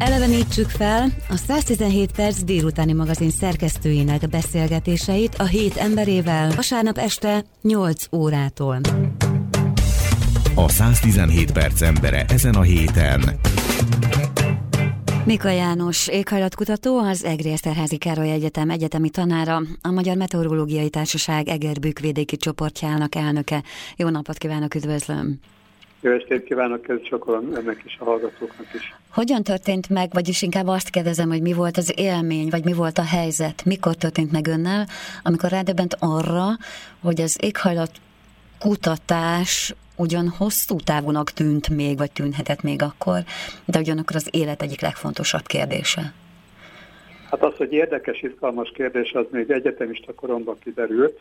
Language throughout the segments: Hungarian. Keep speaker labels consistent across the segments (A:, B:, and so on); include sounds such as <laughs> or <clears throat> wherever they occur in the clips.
A: Elevenítsük fel a 117 perc délutáni magazin szerkesztőinek beszélgetéseit a hét emberével vasárnap este 8 órától.
B: A 117 perc embere ezen a héten.
A: Mika János, éghajlatkutató, az Egri Eszterházi Károly Egyetem egyetemi tanára, a Magyar Meteorológiai Társaság Egerbük vidéki csoportjának elnöke. Jó napot kívánok, üdvözlöm!
C: Jó estét kívánok, ez sokan ennek is, a hallgatóknak is.
A: Hogyan történt meg, vagyis inkább azt kérdezem, hogy mi volt az élmény, vagy mi volt a helyzet, mikor történt meg önnel, amikor rádöbbent arra, hogy az éghajlat kutatás ugyan hosszú távúnak tűnt még, vagy tűnhetett még akkor, de ugyanakkor az élet egyik legfontosabb kérdése.
C: Hát az, hogy érdekes, izgalmas kérdés, az még egyetemista koromban kiderült.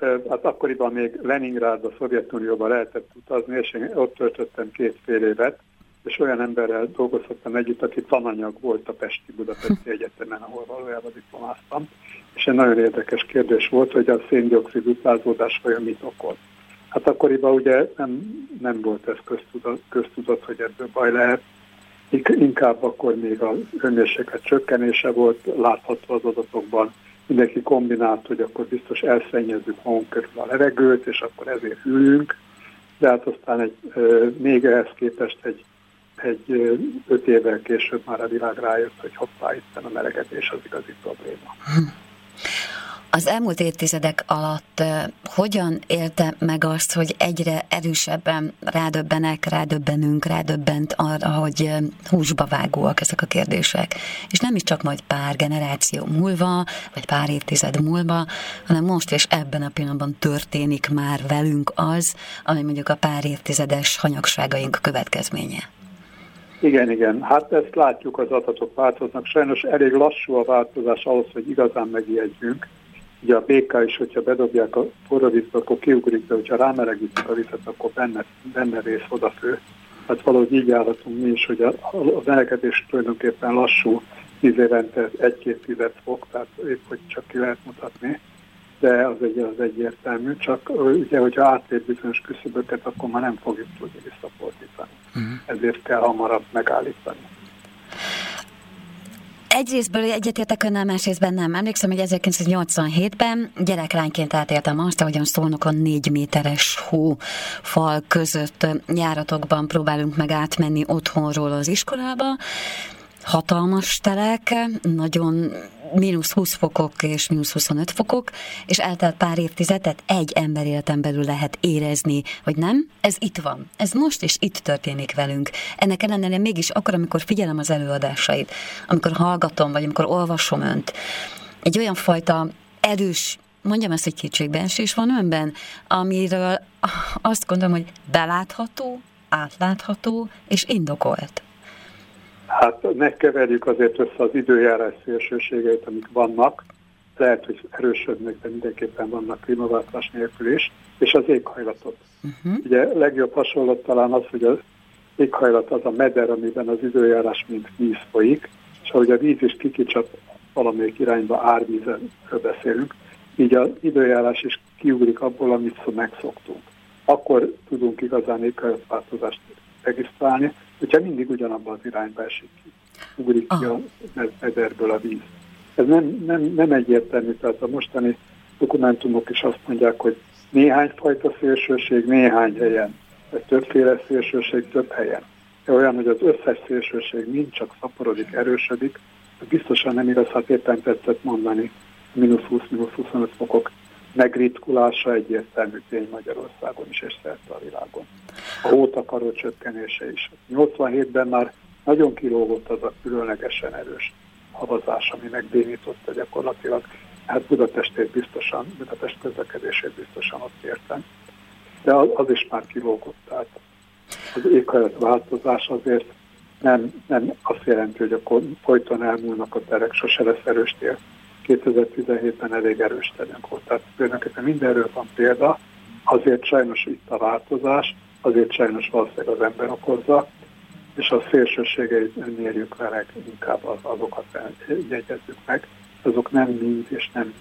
C: Hát akkoriban még Leningrádba, Szovjetunióba lehetett utazni, és én ott töltöttem két fél évet, és olyan emberrel dolgozhattam együtt, aki tananyag volt a Pesti Budapesti <laughs> Egyetemen, ahol valójában diplomáztam. És egy nagyon érdekes kérdés volt, hogy a széndiokszid utázódás vajon mit okoz. Hát akkoriban ugye nem, nem volt ez köztudat, köztudat, hogy ebből baj lehet. Inkább akkor még a hőmérséklet csökkenése volt látható az adatokban. Mindenki kombinált, hogy akkor biztos elszennyezzük magunk körül a levegőt, és akkor ezért hűlünk. De hát aztán egy, még ehhez képest egy, egy öt évvel később már a világ rájött, hogy hoppá, itt a melegedés az igazi probléma.
A: Az elmúlt évtizedek alatt hogyan élte meg azt, hogy egyre erősebben rádöbbenek, rádöbbenünk, rádöbbent arra, hogy húsba vágóak ezek a kérdések. És nem is csak majd pár generáció múlva, vagy pár évtized múlva, hanem most és ebben a pillanatban történik már velünk az, ami mondjuk a pár évtizedes hanyagságaink következménye.
C: Igen, igen. Hát ezt látjuk, az adatok változnak. Sajnos elég lassú a változás ahhoz, hogy igazán megijedjünk Ugye a béka is, hogyha bedobják a forró vízbe, akkor kiugrik, de hogyha rámelegítik a vizet, akkor benne, benne rész odafő. Hát valahogy így állhatunk mi is, hogy a, melegedés tulajdonképpen lassú, tíz évente egy-két tized fok, tehát épp hogy csak ki lehet mutatni, de az egy az egyértelmű, csak ugye, hogyha átlép bizonyos küszöböket, akkor már nem fogjuk tudni visszafordítani. Uh-huh. Ezért kell hamarabb megállítani.
A: Egyrésztből egyetértek önnel, másrésztben nem. Emlékszem, hogy 1987-ben gyereklányként átéltem azt, ahogyan Szolnokon négy méteres hó fal között járatokban próbálunk meg átmenni otthonról az iskolába, hatalmas telek, nagyon mínusz 20 fokok és mínusz 25 fokok, és eltelt pár évtizedet egy ember életen belül lehet érezni, hogy nem, ez itt van, ez most is itt történik velünk. Ennek ellenére mégis akkor, amikor figyelem az előadásait, amikor hallgatom, vagy amikor olvasom önt, egy olyan fajta erős mondjam ezt, hogy kétségbeesés van önben, amiről azt gondolom, hogy belátható, átlátható és indokolt.
C: Hát ne keverjük azért össze az időjárás szélsőségeit, amik vannak, lehet, hogy erősödnek, de mindenképpen vannak klímaváltozás nélkül is, és az éghajlatot. Uh-huh. Ugye legjobb hasonlat talán az, hogy az éghajlat az a meder, amiben az időjárás mint víz folyik, és ahogy a víz is kikicsap valamelyik irányba árvízről beszélünk, így az időjárás is kiugrik abból, amit szó megszoktunk. Akkor tudunk igazán éghajlatváltozást regisztrálni, hogyha mindig ugyanabban az irányba esik ki, ugrik ki a mederből a víz. Ez nem, nem, nem egyértelmű, tehát a mostani dokumentumok is azt mondják, hogy néhány fajta szélsőség néhány helyen, vagy többféle szélsőség több helyen. De olyan, hogy az összes szélsőség mind csak szaporodik, erősödik, biztosan nem igaz, hát éppen tetszett mondani, mínusz 20, mínusz 25 fokok megritkulása egyértelmű tény Magyarországon is és szerte a világon. A hótakaró csökkenése is. 87-ben már nagyon kilógott az a különlegesen erős havazás, ami megbénította gyakorlatilag. Hát Budapestét biztosan, Budapest közlekedését biztosan ott értem. De az, is már kilógott. Tehát az éghajlatváltozás azért nem, nem azt jelenti, hogy akkor folyton elmúlnak a terek, sose lesz erős tél 2017-ben elég erős tenünk volt. Tehát tulajdonképpen mindenről van példa, azért sajnos itt a változás, azért sajnos valószínűleg az ember okozza, és a szélsőségeit mérjük vele, inkább az, azokat jegyezzük meg, azok nem mind és nem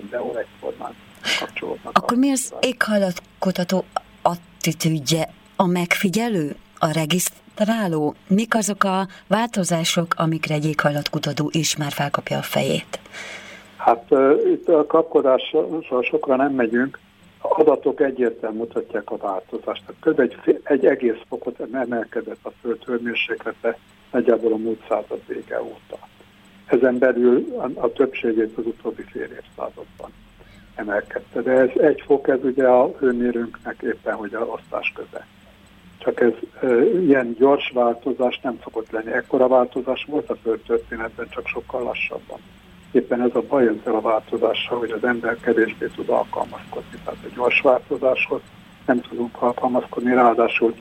C: mindenhol egyformán kapcsolódnak.
A: Akkor mi az éghajlatkutató attitűdje? A megfigyelő? A regiszt Ráló, mik azok a változások, amikre egy éghajlatkutató is már felkapja a fejét?
C: Hát itt a kapkodással sokra nem megyünk, adatok egyértelműen mutatják a változást. Kb. egy, egy egész fokot emelkedett a föld hőmérséklete nagyjából a múlt század vége óta. Ezen belül a, a többségét az utóbbi fél évszázadban emelkedte. De ez egy fok, ez ugye a hőmérőnknek éppen, hogy a osztás köze. Csak ez e, ilyen gyors változás nem szokott lenni. Ekkora változás volt a föld történetben, csak sokkal lassabban éppen ez a baj ezzel a változással, hogy az ember kevésbé tud alkalmazkodni. Tehát a gyors változáshoz nem tudunk alkalmazkodni, ráadásul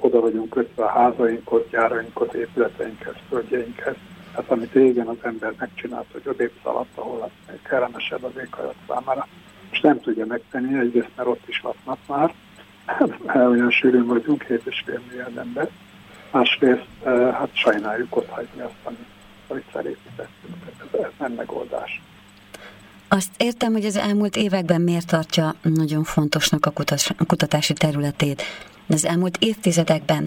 C: oda vagyunk kötve a házainkhoz, gyárainkhoz, épületeinkhez, földjeinkhez. Tehát amit régen az ember megcsinált, hogy odébb szaladt, ahol kellemesebb az éghajlat számára, és nem tudja megtenni, egyrészt mert ott is laknak már, mert olyan sűrűn vagyunk, 7,5 milliárd ember, másrészt eh, hát sajnáljuk ott hagyni azt, amit amit. Ez, ez nem megoldás.
A: Azt értem, hogy az elmúlt években miért tartja nagyon fontosnak a, kutatási területét. Az elmúlt évtizedekben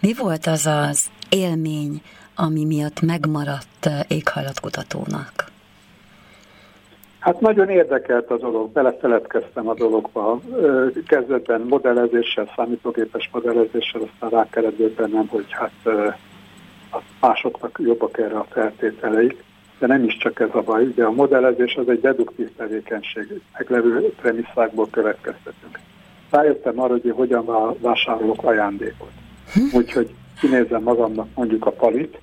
A: mi volt az az élmény, ami miatt megmaradt éghajlatkutatónak?
C: Hát nagyon érdekelt a dolog, belefeledkeztem a dologba. Kezdetben modellezéssel, számítógépes modellezéssel, aztán rá kellett bennem, hogy hát másoknak jobbak erre a feltételeik, de nem is csak ez a baj. Ugye a modellezés az egy deduktív tevékenység, meglevő premisszákból következtetünk. Rájöttem arra, hogy hogyan vásárolok ajándékot. Hm? Úgyhogy kinézem magamnak mondjuk a palit,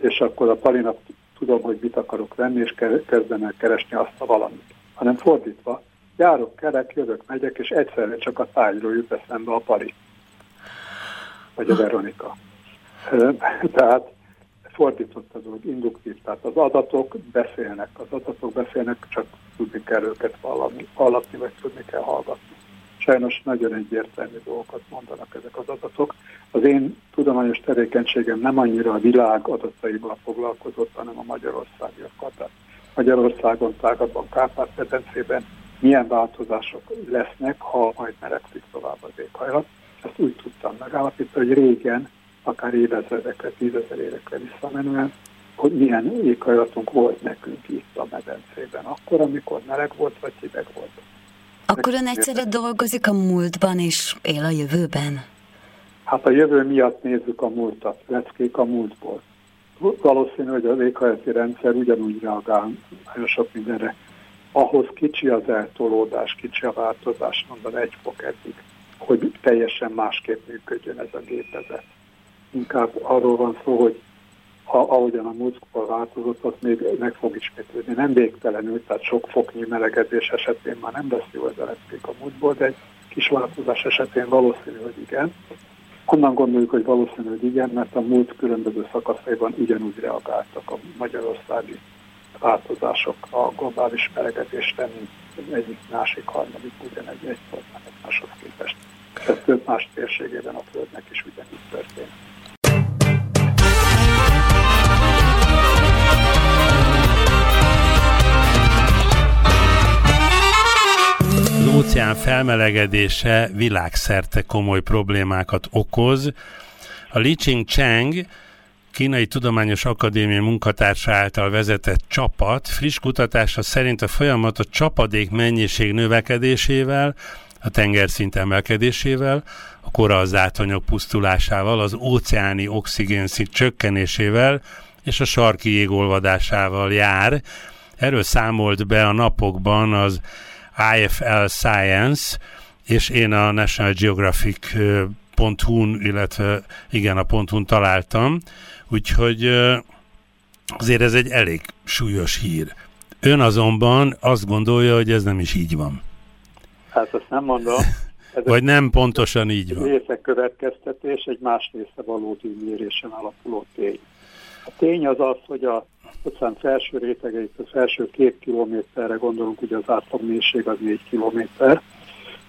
C: és akkor a palinak tudom, hogy mit akarok venni, és kezdem el keresni azt a valamit. Hanem fordítva, járok, kerek, jövök, megyek, és egyszerre csak a tájról jut eszembe a pali. Vagy a Veronika. Tehát fordított az úgy induktív, tehát az adatok beszélnek, az adatok beszélnek, csak tudni kell őket valami, hallgatni, vagy tudni kell hallgatni. Sajnos nagyon egyértelmű dolgokat mondanak ezek az adatok. Az én tudományos tevékenységem nem annyira a világ adataival foglalkozott, hanem a magyarországiakkal. Tehát Magyarországon, tágabban, Kárpát-medencében milyen változások lesznek, ha majd melegszik tovább az éghajlat. Ezt úgy tudtam megállapítani, hogy régen akár évezredekre, tízezer évekre visszamenően, hogy milyen éghajlatunk volt nekünk itt a medencében, akkor, amikor meleg volt, vagy hideg volt.
A: Akkor ön egyszerre dolgozik a múltban és él a jövőben?
C: Hát a jövő miatt nézzük a múltat, leckék a múltból. Valószínű, hogy az éghajlati rendszer ugyanúgy reagál nagyon sok mindenre. Ahhoz kicsi az eltolódás, kicsi a változás, mondom egy fok eddig, hogy teljesen másképp működjön ez a gépezet inkább arról van szó, hogy ahogyan a múltkor változott, az még meg fog ismétlődni. Nem végtelenül, tehát sok foknyi melegedés esetén már nem lesz jó ez a a múltból, de egy kis változás esetén valószínű, hogy igen. Onnan gondoljuk, hogy valószínű, hogy igen, mert a múlt különböző szakaszaiban ugyanúgy reagáltak a magyarországi változások a globális melegedésre, mint egyik másik harmadik ugyanegy egy máshoz képest. Ez több más térségében a Földnek is ugyanígy
D: felmelegedése világszerte komoly problémákat okoz. A Li Ching Cheng Kínai Tudományos Akadémia munkatársa által vezetett csapat friss kutatása szerint a folyamat a csapadék mennyiség növekedésével, a tengerszint emelkedésével, a korazátanyag pusztulásával, az óceáni oxigénszint csökkenésével és a sarki jégolvadásával jár. Erről számolt be a napokban az IFL Science, és én a National Geographic.hu-n, illetve igen, a .hu-n találtam, úgyhogy azért ez egy elég súlyos hír. Ön azonban azt gondolja, hogy ez nem is így van.
C: Hát azt nem mondom.
D: Ez Vagy nem pontosan így van.
C: Része következtetés, egy más része valódi mérésen alapuló tény. A tény az az, hogy a óceán felső rétegeit, a felső két kilométerre gondolunk, ugye az átlagnélység az négy kilométer.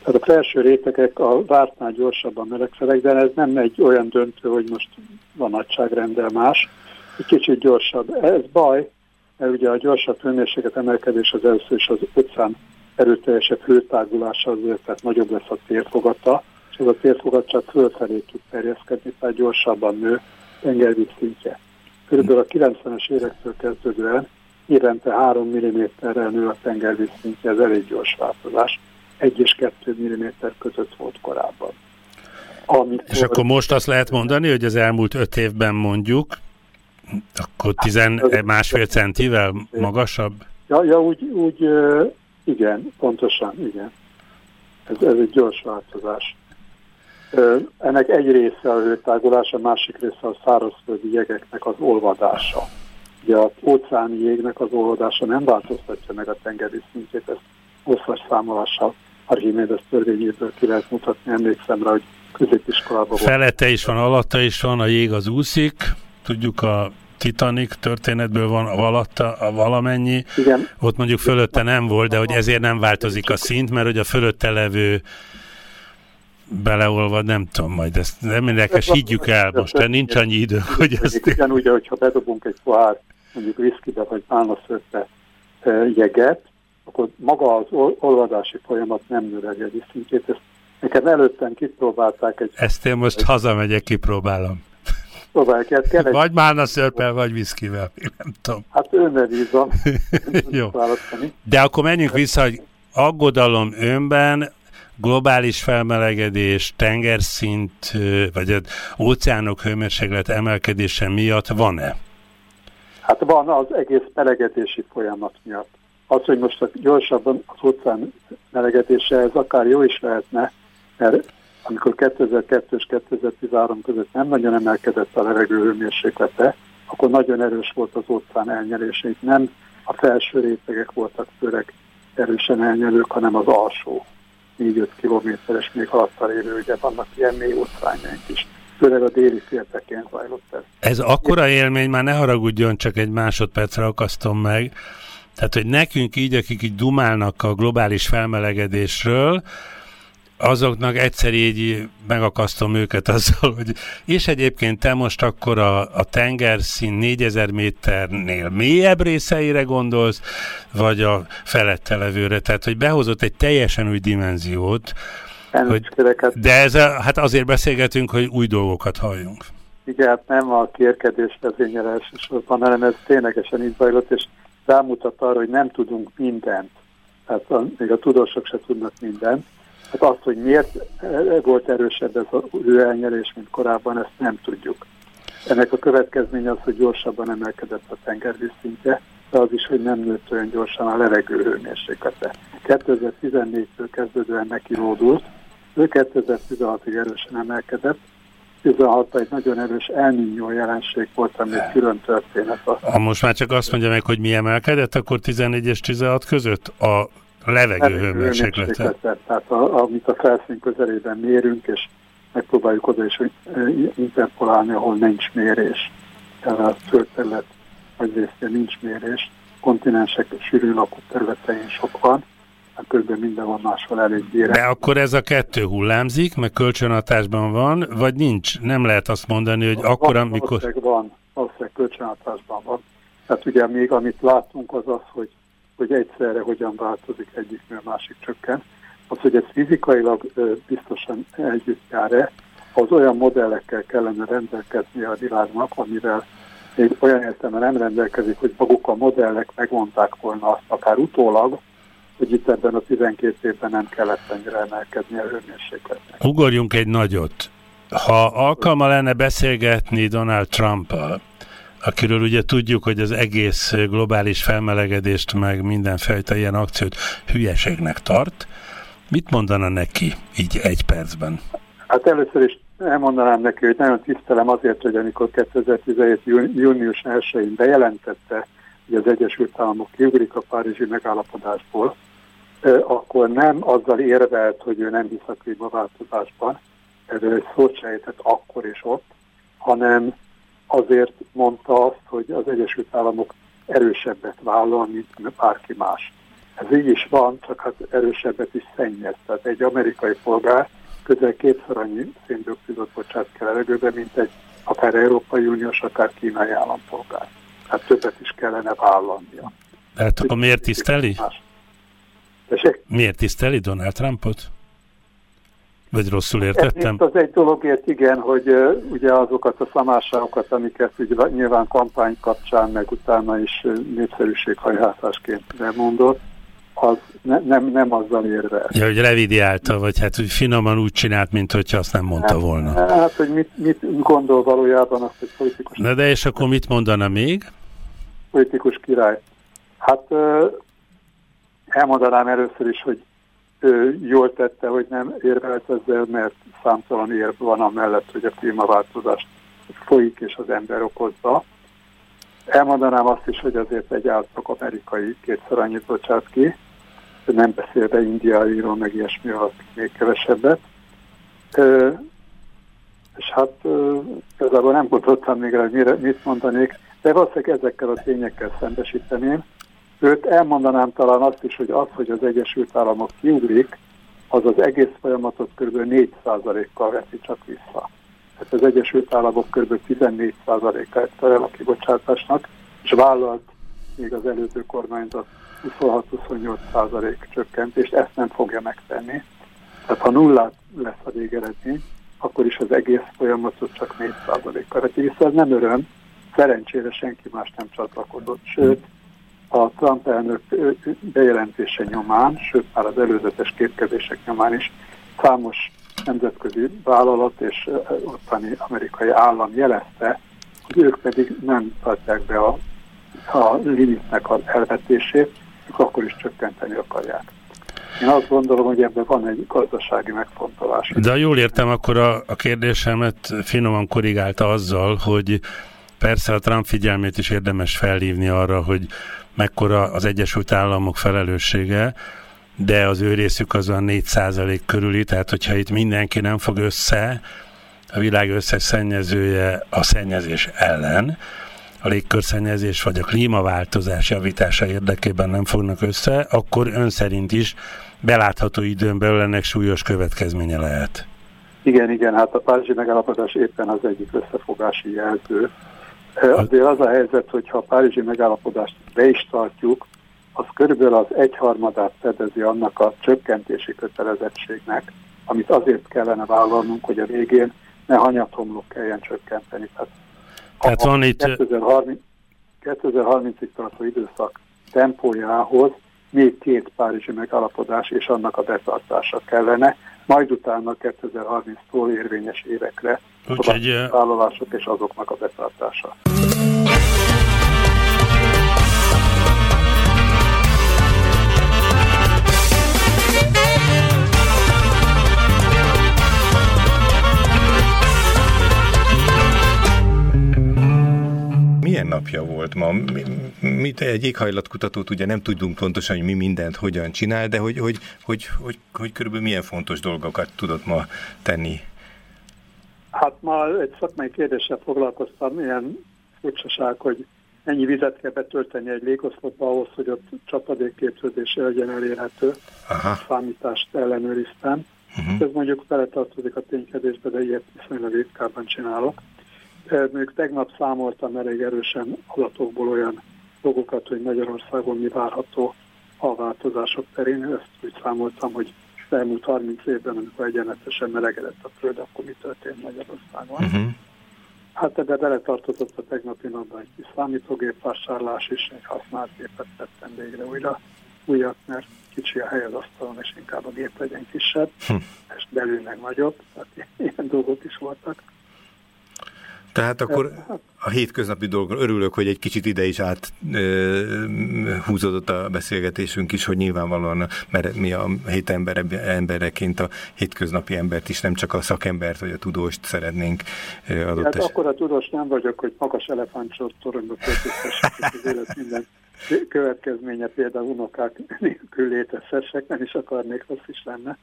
C: Tehát a felső rétegek a vártnál gyorsabban melegszenek, de ez nem egy olyan döntő, hogy most van nagyságrendel más, egy kicsit gyorsabb. Ez baj, mert ugye a gyorsabb hőmérséklet emelkedés az először is az óceán erőteljesebb hőtágulása azért, tehát nagyobb lesz a térfogata, és ez a térfogat csak fölfelé tud terjeszkedni, tehát gyorsabban nő tengervíz szintje. Körülbelül a 90-es évektől kezdődően évente 3 mm-rel nő a tengervíz szintje, ez elég gyors változás. 1 és 2 mm között volt korábban.
D: Amikor... És akkor most azt lehet mondani, hogy az elmúlt 5 évben mondjuk, akkor tizen, hát, másfél centivel magasabb?
C: Ja, ja úgy, úgy igen, pontosan, igen. Ez, ez egy gyors változás. Ennek egy része a hőtágolás, a másik része a szárazföldi jegeknek az olvadása. Ugye az óceáni jégnek az olvadása nem változtatja meg a tengeri szintjét, ezt hosszas számolással Archimedes törvényéből ki lehet mutatni, emlékszem rá, hogy középiskolában volt.
D: Felette is van, alatta is van, a jég az úszik, tudjuk a Titanic történetből van valatta, a valamennyi, Igen. ott mondjuk fölötte nem volt, de hogy ezért nem változik a szint, mert hogy a fölötte levő beleolvad, nem tudom, majd ezt nem érdekes, higgyük el, most de nincs annyi idő, hogy ezt...
C: Ugyanúgy, hogyha bedobunk egy pohár, mondjuk viszkibe vagy pálmaszörpe jeget, akkor maga az olvadási folyamat nem növeli a szintjét. Ezt nekem előttem kipróbálták egy...
D: Ezt én most egy... hazamegyek, kipróbálom.
C: Próbálják, hát kell
D: egy... Vagy málna szörpel, vagy viszkivel, nem tudom.
C: Hát önne bízom. <laughs>
D: Jó. De akkor menjünk vissza, hogy aggodalom önben, globális felmelegedés, tengerszint, vagy az óceánok hőmérséklet emelkedése miatt van-e?
C: Hát van az egész melegedési folyamat miatt. Az, hogy most gyorsabban az óceán melegedése, ez akár jó is lehetne, mert amikor 2002 és 2013 között nem nagyon emelkedett a levegő hőmérséklete, akkor nagyon erős volt az óceán elnyelése. Itt nem a felső rétegek voltak főleg erősen elnyelők, hanem az alsó 4-5 kilométeres, még alatta lévő, ugye vannak ilyen mély óceánjaink is. Főleg a déli féltekén zajlott ez.
D: Ez akkora élmény, már ne haragudjon, csak egy másodpercre akasztom meg. Tehát, hogy nekünk így, akik így dumálnak a globális felmelegedésről, azoknak egyszer így megakasztom őket azzal, hogy és egyébként te most akkor a, a tengerszín 4000 méternél mélyebb részeire gondolsz, vagy a felette levőre, tehát hogy behozott egy teljesen új dimenziót, hogy, de ez a, hát azért beszélgetünk, hogy új dolgokat halljunk.
C: Igen, hát nem a kérkedés vezényel elsősorban, hanem ez ténylegesen így zajlott, és rámutat arra, hogy nem tudunk mindent. Tehát a, még a tudósok se tudnak mindent Hát azt, hogy miért volt erősebb ez a hőelnyelés, mint korábban, ezt nem tudjuk. Ennek a következménye az, hogy gyorsabban emelkedett a tengervíz szintje, de az is, hogy nem nőtt olyan gyorsan a levegő hőmérséklete. 2014-től kezdődően neki ródult, ő 2016-ig erősen emelkedett, 16 egy nagyon erős elnyújó jelenség volt, ami egy külön történet.
D: Ha most már csak azt mondja meg, hogy mi emelkedett, akkor 14 és 16 között a a levegő hőmérséklete.
C: Tehát a, amit a felszín közelében mérünk, és megpróbáljuk oda is interpolálni, ahol nincs mérés. Tehát a földterület vagy részén nincs mérés. Kontinensek sűrű lakott területein sok van, hát kb. mindenhol máshol elég gyére.
D: De akkor ez a kettő hullámzik, meg kölcsönhatásban van, vagy nincs? Nem lehet azt mondani, hogy van, akkor, amikor...
C: Valószínűleg van, valószínűleg kölcsönhatásban van. Tehát ugye még amit látunk az az, hogy hogy egyszerre hogyan változik egyik, a másik csökken. Az, hogy ez fizikailag biztosan együtt jár-e, az olyan modellekkel kellene rendelkezni a világnak, amivel még olyan értelme nem rendelkezik, hogy maguk a modellek megmondták volna azt akár utólag, hogy itt ebben a 12 évben nem kellett ennyire emelkedni a hőmérsékletnek.
D: Ugorjunk egy nagyot. Ha alkalma lenne beszélgetni Donald Trump-al, akiről ugye tudjuk, hogy az egész globális felmelegedést, meg mindenfajta ilyen akciót hülyeségnek tart. Mit mondana neki így egy percben?
C: Hát először is elmondanám neki, hogy nagyon tisztelem azért, hogy amikor 2017. június 1-én bejelentette, hogy az Egyesült Államok kiugrik a Párizsi megállapodásból, akkor nem azzal érvelt, hogy ő nem hisz a klímaváltozásban, erről szót sejtett akkor és ott, hanem azért mondta azt, hogy az Egyesült Államok erősebbet vállal, mint bárki más. Ez így is van, csak hát erősebbet is szennyez. Tehát egy amerikai polgár közel kétszer annyi széndiokszidot bocsát ki levegőbe, mint egy akár Európai Uniós, akár kínai állampolgár. Tehát többet is kellene vállalnia.
D: Tehát akkor miért tiszteli? Miért tiszteli Donald Trumpot? Vagy rosszul értettem?
C: Ez az egy dologért igen, hogy uh, ugye azokat a szamáságokat, amiket ugye nyilván kampány kapcsán, meg utána is népszerűséghajhátásként mondott, az ne, nem, nem azzal érve.
D: Ja, hogy revidiálta, vagy hát hogy finoman úgy csinált, mint hogyha azt nem mondta
C: hát,
D: volna.
C: Hát, hogy mit, mit gondol valójában azt, hogy politikus...
D: Na de és akkor mit mondana még?
C: Politikus király. Hát elmondanám először is, hogy jól tette, hogy nem érvelt ezzel, mert számtalan érv van amellett, hogy a klímaváltozást folyik és az ember okozza. Elmondanám azt is, hogy azért egy átlag amerikai kétszer annyit bocsát ki, nem beszélve indiairól, meg ilyesmi alatt még kevesebbet. Ö, és hát igazából nem gondoltam még rá, hogy mire, mit mondanék, de valószínűleg ezekkel a tényekkel szembesíteném. Őt elmondanám talán azt is, hogy az, hogy az Egyesült Államok kiugrik, az az egész folyamatot kb. 4%-kal veszi csak vissza. Tehát az Egyesült Államok kb. 14%-a egyszer el a kibocsátásnak, és vállalt még az előző kormányzat 26-28% csökkentést, ezt nem fogja megtenni. Tehát ha nullát lesz a végeredmény, akkor is az egész folyamatot csak 4%-kal veszi vissza. Ez nem öröm, szerencsére senki más nem csatlakozott, sőt, a Trump elnök bejelentése nyomán, sőt már az előzetes képkezések nyomán is számos nemzetközi vállalat és ottani amerikai állam jelezte, hogy ők pedig nem tartják be a, a limitnek az elvetését, ők akkor is csökkenteni akarják. Én azt gondolom, hogy ebben van egy gazdasági megfontolás.
D: De ha jól értem, akkor a, a kérdésemet finoman korrigálta azzal, hogy persze a Trump figyelmét is érdemes felhívni arra, hogy mekkora az Egyesült Államok felelőssége, de az ő részük az a 4% körüli, tehát hogyha itt mindenki nem fog össze, a világ összes szennyezője a szennyezés ellen, a légkörszennyezés vagy a klímaváltozás javítása érdekében nem fognak össze, akkor ön szerint is belátható időn belül ennek súlyos következménye lehet.
C: Igen, igen, hát a Párizsi megállapodás éppen az egyik összefogási jelző. Azért az a helyzet, hogyha a Párizsi megállapodást be is tartjuk, az körülbelül az egyharmadát fedezi annak a csökkentési kötelezettségnek, amit azért kellene vállalnunk, hogy a végén ne hanyatomlok kelljen csökkenteni.
D: Tehát, Tehát van itt...
C: 2030, 2030-ig tartó időszak tempójához még két párizsi megállapodás és annak a betartása kellene, majd utána 2030-tól érvényes évekre Úgyhogy, a vállalások és azoknak a betartása.
E: Milyen napja volt ma? Mi, egy éghajlatkutatót ugye nem tudunk pontosan, hogy mi mindent hogyan csinál, de hogy, hogy, hogy, hogy, hogy körülbelül milyen fontos dolgokat tudott ma tenni?
C: Hát ma egy szakmai kérdéssel foglalkoztam, milyen furcsaság, hogy ennyi vizet kell betölteni egy légoszlopba ahhoz, hogy ott csapadékképződése legyen elérhető. Aha. Számítást ellenőriztem. Uh-huh. Ez mondjuk beletartozik a ténykedésbe, de ilyet viszonylag ritkában csinálok. Még tegnap számoltam elég erősen adatokból olyan dolgokat, hogy Magyarországon mi várható a változások terén. Ezt úgy számoltam, hogy elmúlt 30 évben, amikor egyenletesen melegedett a föld, akkor mi történt Magyarországon. Uh-huh. Hát ebbe beletartozott a tegnapi napban egy kis számítógép vásárlás is, egy használt gépet tettem végre újra újat, mert kicsi a hely az asztalon, és inkább a gép legyen kisebb, hm. és belül meg nagyobb, tehát ilyen dolgok is voltak.
E: Tehát akkor a hétköznapi dolgon örülök, hogy egy kicsit ide is át ö, húzódott a beszélgetésünk is, hogy nyilvánvalóan, mert mi a hét ember, embereként a hétköznapi embert is, nem csak a szakembert vagy a tudóst szeretnénk adott
C: Hát akkor a tudós nem vagyok, hogy magas elefántsort toronyba költöztessek, az élet minden következménye például unokák nélkül létezhessek, nem is akarnék, rossz is lenne.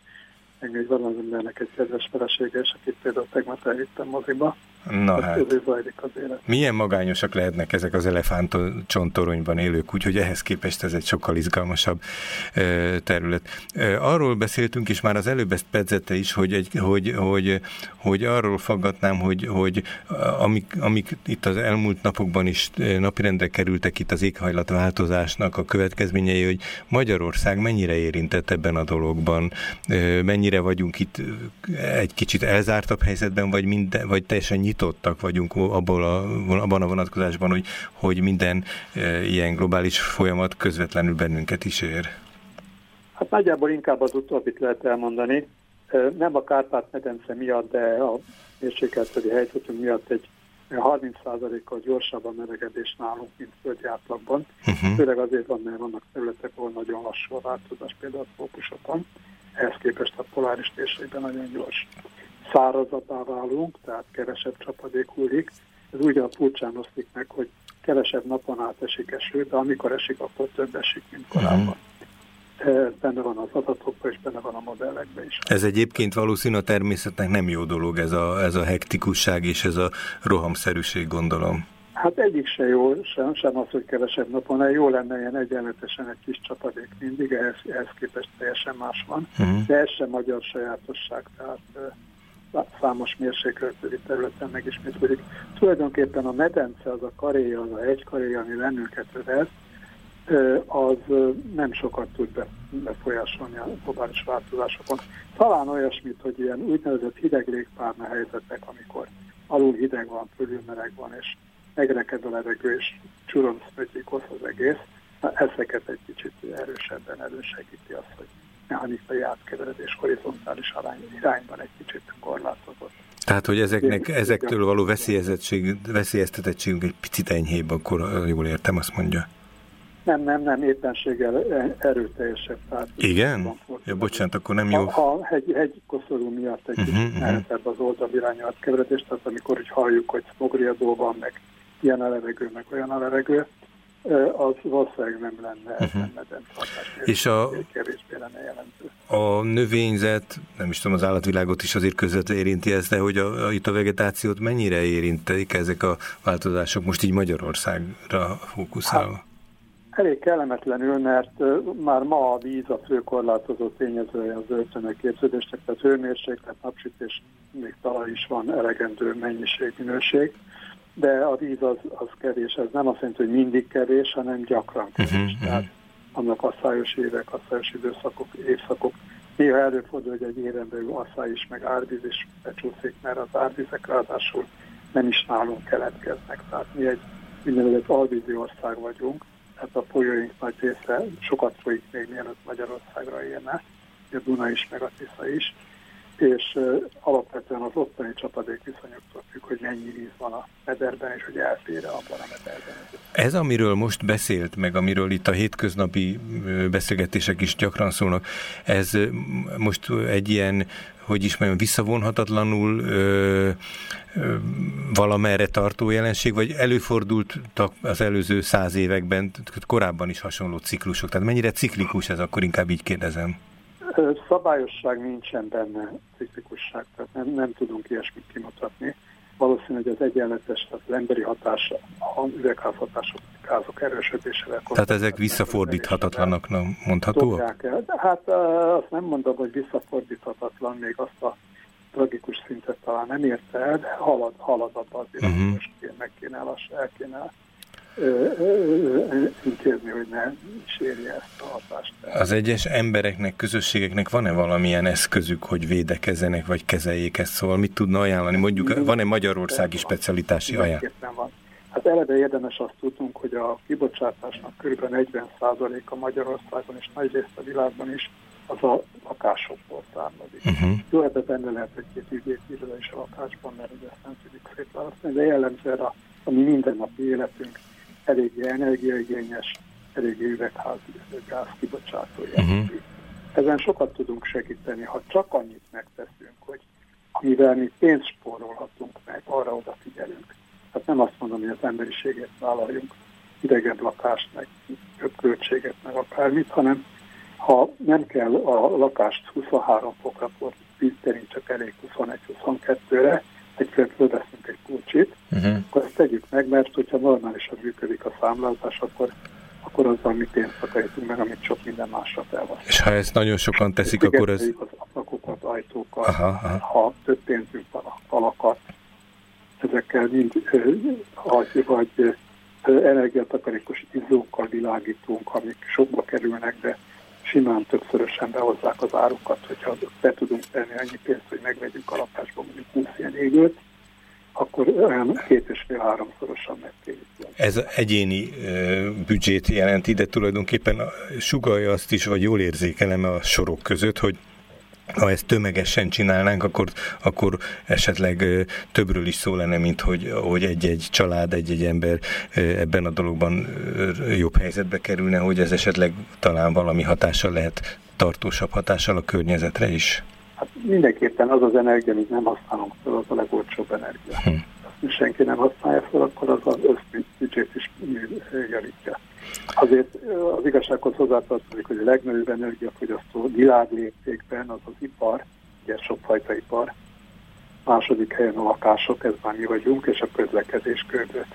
C: Engedj van az embernek egy kedves felesége, és akit például tegnap elvittem moziba,
E: Na hát. zajlik az élet. Milyen magányosak lehetnek ezek az elefántcsontoronyban élők, úgyhogy ehhez képest ez egy sokkal izgalmasabb terület. Arról beszéltünk, és már az előbb ezt pedzette is, hogy, egy, hogy, hogy, hogy arról faggatnám, hogy, hogy amik, amik itt az elmúlt napokban is napirendre kerültek itt az éghajlatváltozásnak a következményei, hogy Magyarország mennyire érintett ebben a dologban, mennyire vagyunk itt egy kicsit elzártabb helyzetben, vagy, minden, vagy teljesen nyitottak vagyunk abból a, abban a vonatkozásban, hogy, hogy minden e, ilyen globális folyamat közvetlenül bennünket is ér?
C: Hát nagyjából inkább az utóbbit lehet elmondani. Nem a Kárpát-medence miatt, de a mérsékelteli helyzetünk miatt egy 30%-kal gyorsabb a melegedés nálunk, mint földi átlagban. Uh-huh. Főleg azért van, mert vannak területek, ahol nagyon lassú a változás, például a trópusokon. Ehhez képest a poláris térségben nagyon gyors. Szárazabbá válunk, tehát kevesebb csapadék hullik. Ez úgy a furcsán oszlik meg, hogy kevesebb napon át esik eső, de amikor esik, akkor több esik, mint korábban. Uh-huh benne van az adatokban, és benne van a modellekben is.
E: Ez egyébként valószínű a természetnek nem jó dolog, ez a, ez a hektikusság és ez a rohamszerűség, gondolom.
C: Hát egyik se jó, sem, sem az, hogy kevesebb napon, el jó lenne ilyen egyenletesen egy kis csapadék mindig, ehhez, ehhez képest teljesen más van, uh-huh. de ez sem magyar sajátosság, tehát számos mérsékeltői területen megismétlődik. Tulajdonképpen a medence, az a karéja, az a hegykaréja, ami bennünket övez, az nem sokat tud befolyásolni a globális változásokon. Talán olyasmit, hogy ilyen úgynevezett hideg légpárna helyzetek, amikor alul hideg van, fölül meleg van, és megreked a levegő, és csuronc az egész, ezeket egy kicsit erősebben elősegíti azt, hogy mechanikai átkeveredés horizontális irányban egy kicsit korlátozott.
E: Tehát, hogy ezeknek, ezektől való veszélyeztetettségünk egy picit enyhébb, akkor jól értem, azt mondja.
C: Nem, nem, nem, éppenséggel erőteljesebb. Tehát
E: Igen? Ja, bocsánat, akkor nem jó.
C: Ha, ha hegy, hegy koszorú miatt egy uh-huh, kicsit uh-huh. nehezebb az oldalirányú átkeveredés, tehát amikor úgy halljuk, hogy smogriadó van, meg ilyen a levegő, meg olyan a levegő, az valószínűleg nem lenne uh-huh. nem
E: És a, lenne jelentő. a növényzet, nem is tudom, az állatvilágot is azért között érinti ezt, de hogy a, a, itt a vegetációt mennyire érintik ezek a változások, most így Magyarországra fókuszálva? Hát,
C: elég kellemetlenül, mert már ma a víz a fő korlátozó tényezője az ölcsönök képződésnek, tehát hőmérséklet, napsütés, még talaj is van elegendő mennyiség, minőség, de a víz az, az kevés, ez nem azt jelenti, hogy mindig kevés, hanem gyakran kevés. Uh-huh, tehát annak asszályos évek, asszályos időszakok, évszakok. Néha előfordul, hogy egy éven belül asszály is, meg árvíz is becsúszik, mert az árvizek ráadásul nem is nálunk keletkeznek. Tehát mi egy úgynevezett alvízi ország vagyunk, tehát a folyóink nagy része sokat folyik még mielőtt Magyarországra érne, a Duna is, meg a Tisza is, és alapvetően az ottani csapadék viszonyoktól függ, hogy mennyi víz van a mederben, és hogy elfér a mederben.
E: Ez, amiről most beszélt, meg amiről itt a hétköznapi beszélgetések is gyakran szólnak, ez most egy ilyen hogy is mondjam, visszavonhatatlanul ö, ö, valamerre tartó jelenség, vagy előfordult az előző száz években, korábban is hasonló ciklusok? Tehát mennyire ciklikus ez, akkor inkább így kérdezem.
C: Szabályosság nincsen benne, ciklikusság, tehát nem, nem tudunk ilyesmit kimutatni. Valószínű, hogy az egyenletes, tehát az emberi hatás, a üvegházhatások, gázok erősödésével.
E: Tehát ezek visszafordíthatatlanak mondhatóak?
C: El. Hát azt nem mondom, hogy visszafordíthatatlan, még azt a tragikus szintet talán nem érte el, de halad, halad abba az irányba, uh-huh. most meg kéne, lass, el kéne intézni, hogy ne sérje ezt a hatást.
E: Az egyes embereknek, közösségeknek van-e valamilyen eszközük, hogy védekezzenek, vagy kezeljék ezt? Szóval mit tudna ajánlani? Mondjuk van-e magyarországi specialitási ajánlás?
C: van. Hát eleve érdemes azt tudnunk, hogy a kibocsátásnak kb. 40%-a Magyarországon és nagy részt a világban is az a lakásokból származik. Uh-huh. Jó, ebben benne lehet egy-két ügyét is a lakásban, mert ugye ezt nem tudjuk szétválasztani, de jellemzően a, a mi mindennapi életünk eléggé energiaigényes, eléggé üvegház gáz kibocsátó uh-huh. Ezen sokat tudunk segíteni, ha csak annyit megteszünk, hogy mivel mi pénzt spórolhatunk meg, arra odafigyelünk. Hát nem azt mondom, hogy az emberiséget vállaljunk, idegebb lakást, meg több költséget, meg akármit, hanem ha nem kell a lakást 23 fokra fordítani, csak elég 21-22-re, egyszerűen fölveszünk egy kulcsit, uh-huh. akkor ezt tegyük meg, mert hogyha normálisan működik a számlázás, akkor akkor azzal mi pénzt takarítunk meg, amit sok minden másra felvasztunk.
E: És ha ezt nagyon sokan teszik, akkor ez...
C: az ablakokat, ajtókat, aha, aha. ha több pénzünk van a falakat, ezekkel mind vagy, vagy energiatakarékos izzókkal világítunk, amik sokba kerülnek, de simán többszörösen behozzák az árukat, hogyha be tudunk tenni annyi pénzt, hogy megvegyünk alapásban mondjuk 20 ilyen égőt, akkor olyan két és fél háromszorosan megtérítünk.
E: Ez egyéni uh, büdzsét jelenti, de tulajdonképpen sugalja azt is, vagy jól érzékelem a sorok között, hogy ha ezt tömegesen csinálnánk, akkor, akkor esetleg többről is szó lenne, mint hogy, hogy egy-egy család, egy-egy ember ebben a dologban jobb helyzetbe kerülne, hogy ez esetleg talán valami hatással lehet, tartósabb hatással a környezetre is.
C: Hát mindenképpen az az energia, amit nem használunk fel, az a legolcsóbb energia. Hm. Senki nem használja fel, akkor az az összbüdzsét is javítja. Azért az igazsághoz hozzátartozik, hogy a legnagyobb energiafogyasztó világléptékben az az ipar, ugye sokfajta ipar, második helyen a lakások, ez már mi vagyunk, és a közlekedés körülbelül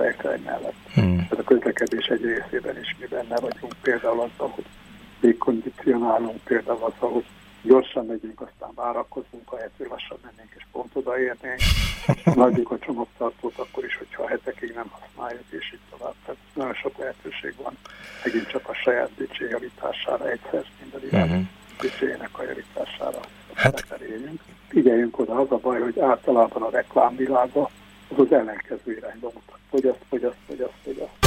C: mellett. Hmm. Tehát a közlekedés egy részében is mi benne vagyunk, például azzal, hogy légkondicionálunk, például azzal, hogy gyorsan megyünk, aztán várakozunk, ahelyett, hogy lassan mennénk és pont odaérnénk. Nagyjuk a csomagtartót akkor is, hogyha hetekig nem használjuk, és így tovább. Tehát nagyon sok lehetőség van, megint csak a saját büdzsé javítására egyszer minden irány büdzséjének a javítására. Hát... Figyeljünk oda, az a baj, hogy általában a reklámvilága az az ellenkező irányba mutat. Fogyaszt, fogyaszt, fogyaszt, fogyaszt.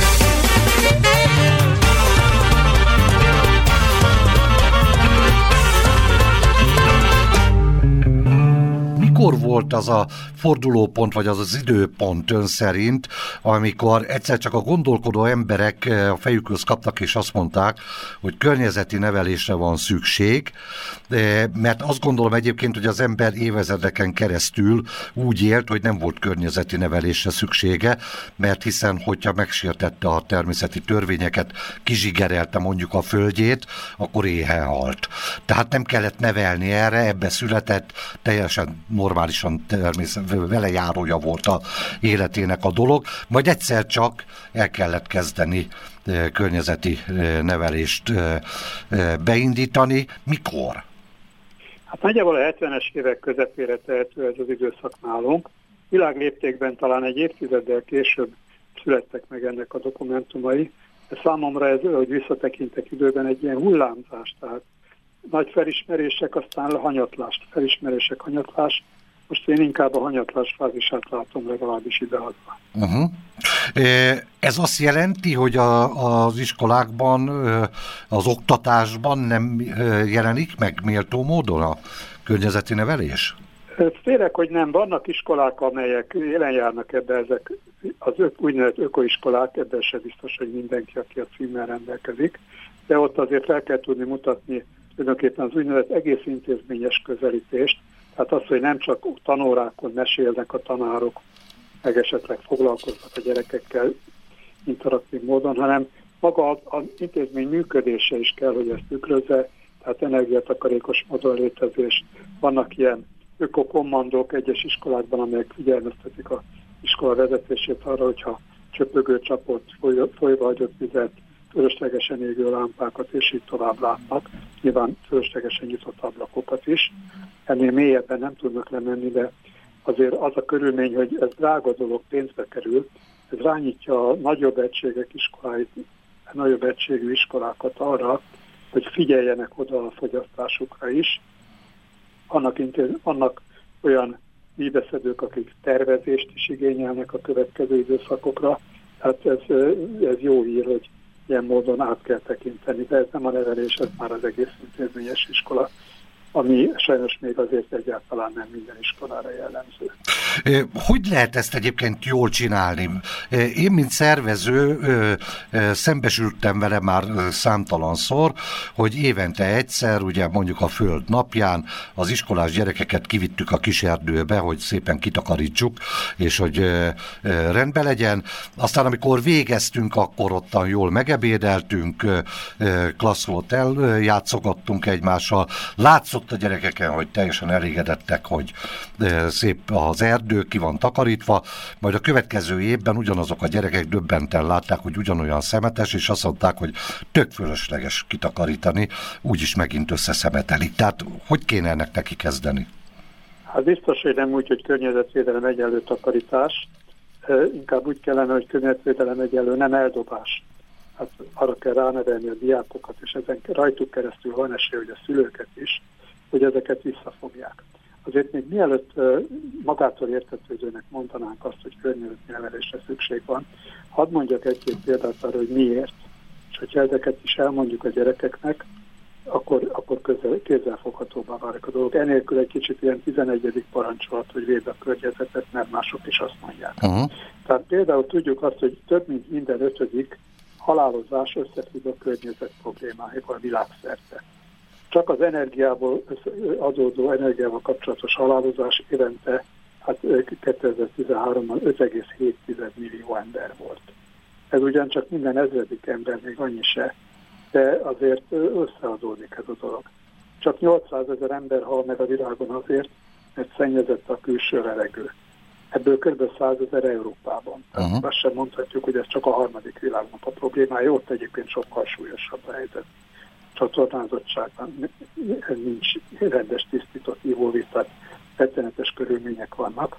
F: Mikor volt az a fordulópont, vagy az az időpont ön szerint, amikor egyszer csak a gondolkodó emberek eh, a fejükhöz kaptak, és azt mondták, hogy környezeti nevelésre van szükség, eh, mert azt gondolom egyébként, hogy az ember évezredeken keresztül úgy élt, hogy nem volt környezeti nevelésre szüksége, mert hiszen, hogyha megsértette a természeti törvényeket, kizsigerelte mondjuk a földjét, akkor éhen halt. Tehát nem kellett nevelni erre, ebbe született, teljesen normálisan természetesen vele járója volt a életének a dolog, majd egyszer csak el kellett kezdeni eh, környezeti eh, nevelést eh, beindítani. Mikor?
C: Hát nagyjából a 70-es évek közepére tehető ez az időszak nálunk. Világléptékben talán egy évtizeddel később születtek meg ennek a dokumentumai. De számomra ez, hogy visszatekintek időben, egy ilyen hullámzás, tehát nagy felismerések, aztán hanyatlást, felismerések, hanyatlás, most én inkább a hanyatlás fázisát látom legalábbis idehazva. Uh-huh.
F: Ez azt jelenti, hogy a, az iskolákban, az oktatásban nem jelenik meg méltó módon a környezeti nevelés?
C: Félek, hogy nem. Vannak iskolák, amelyek jelen járnak ebbe, ezek az úgynevezett ökoiskolák, ebben se biztos, hogy mindenki, aki a címmel rendelkezik, de ott azért fel kell tudni mutatni tulajdonképpen az úgynevezett egész intézményes közelítést, tehát az, hogy nem csak tanórákon mesélnek a tanárok, meg esetleg foglalkoznak a gyerekekkel interaktív módon, hanem maga az intézmény működése is kell, hogy ezt tükrözze, tehát energiatakarékos módon létezés. Vannak ilyen ökokommandók egyes iskolákban, amelyek figyelmeztetik a iskola vezetését arra, hogyha csöpögő csapot, folyva hagyott vizet, fölöslegesen égő lámpákat, és így tovább látnak. Nyilván fölöslegesen nyitott ablakokat is. Ennél mélyebben nem tudnak lemenni, de azért az a körülmény, hogy ez drága dolog, pénzbe kerül, ez rányítja a nagyobb egységek iskoláit, a nagyobb egységű iskolákat arra, hogy figyeljenek oda a fogyasztásukra is. Annak, annak olyan víbeszedők, akik tervezést is igényelnek a következő időszakokra. Tehát ez, ez jó hír, hogy ilyen módon át kell tekinteni, de ez nem a nevelés, ez már az egész intézményes iskola ami sajnos még azért egyáltalán nem minden iskolára jellemző.
F: Hogy lehet ezt egyébként jól csinálni? Én, mint szervező, szembesültem vele már számtalanszor, hogy évente egyszer, ugye mondjuk a Föld napján az iskolás gyerekeket kivittük a kiserdőbe, hogy szépen kitakarítsuk, és hogy rendbe legyen. Aztán, amikor végeztünk, akkor ottan jól megebédeltünk, klassz volt, eljátszogattunk egymással. Látszott, látszott a gyerekeken, hogy teljesen elégedettek, hogy szép az erdő, ki van takarítva, majd a következő évben ugyanazok a gyerekek döbbenten látták, hogy ugyanolyan szemetes, és azt mondták, hogy tök fölösleges kitakarítani, úgyis megint összeszemetelik. Tehát hogy kéne ennek neki kezdeni?
C: Hát biztos, hogy nem úgy, hogy környezetvédelem egyenlő takarítás, inkább úgy kellene, hogy környezetvédelem egyenlő nem eldobás. Hát arra kell ránevelni a diákokat, és ezen rajtuk keresztül van esély, hogy a szülőket is, hogy ezeket visszafogják. Azért még mielőtt magától értetődőnek mondanánk azt, hogy környezetnevelésre szükség van, hadd mondjak egy-két példát arra, hogy miért. És hogyha ezeket is elmondjuk a gyerekeknek, akkor, akkor közel, kézzelfoghatóbbá válik a dolog. Enélkül egy kicsit ilyen 11. parancsolat, hogy véd a környezetet, mert mások is azt mondják. Uh-huh. Tehát például tudjuk azt, hogy több mint minden ötödik halálozás összefügg a környezet problémáival világszerte. Csak az energiából adódó energiával kapcsolatos halálozás évente hát 2013-ban 5,7 millió ember volt. Ez ugyancsak minden ezredik ember, még annyi se, de azért összeadódik ez a dolog. Csak 800 ezer ember hal meg a világon azért, mert szennyezett a külső levegő. Ebből kb. 100 ezer Európában. Tehát uh-huh. azt sem mondhatjuk, hogy ez csak a harmadik világnak a problémája, ott egyébként sokkal súlyosabb a helyzet. Csatornázottságban nincs rendes tisztított ivóvíz, tehát rettenetes körülmények vannak.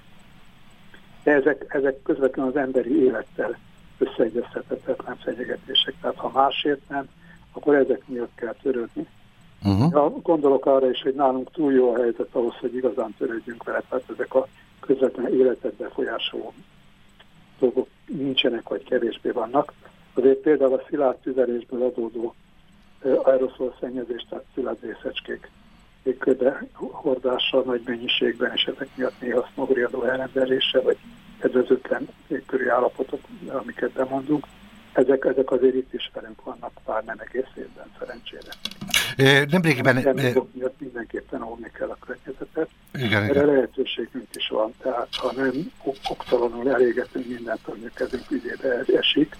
C: De ezek, ezek közvetlenül az emberi élettel összeegyeztethetetlen fenyegetések. Tehát ha másért nem, akkor ezek miatt kell törődni. Uh-huh. Ja, gondolok arra is, hogy nálunk túl jó a helyzet ahhoz, hogy igazán törődjünk vele, tehát ezek a közvetlen életet befolyásoló dolgok nincsenek, vagy kevésbé vannak. Azért például a szilárd tüzelésből adódó aeroszol szennyezés, tehát szilárd részecskék légkörbe hordással nagy mennyiségben, és ezek miatt néha szmogriadó elrendelése, vagy kedvezőtlen légköri állapotok, amiket bemondunk, ezek, ezek azért itt is velünk vannak, bár nem egész évben szerencsére.
F: Nemrégiben...
C: miatt mindenképpen óvni kell a környezetet.
F: Igen,
C: Erre igen. lehetőségünk is van, tehát ha nem oktalanul elégetünk mindent, ami a kezünk ügyébe esik,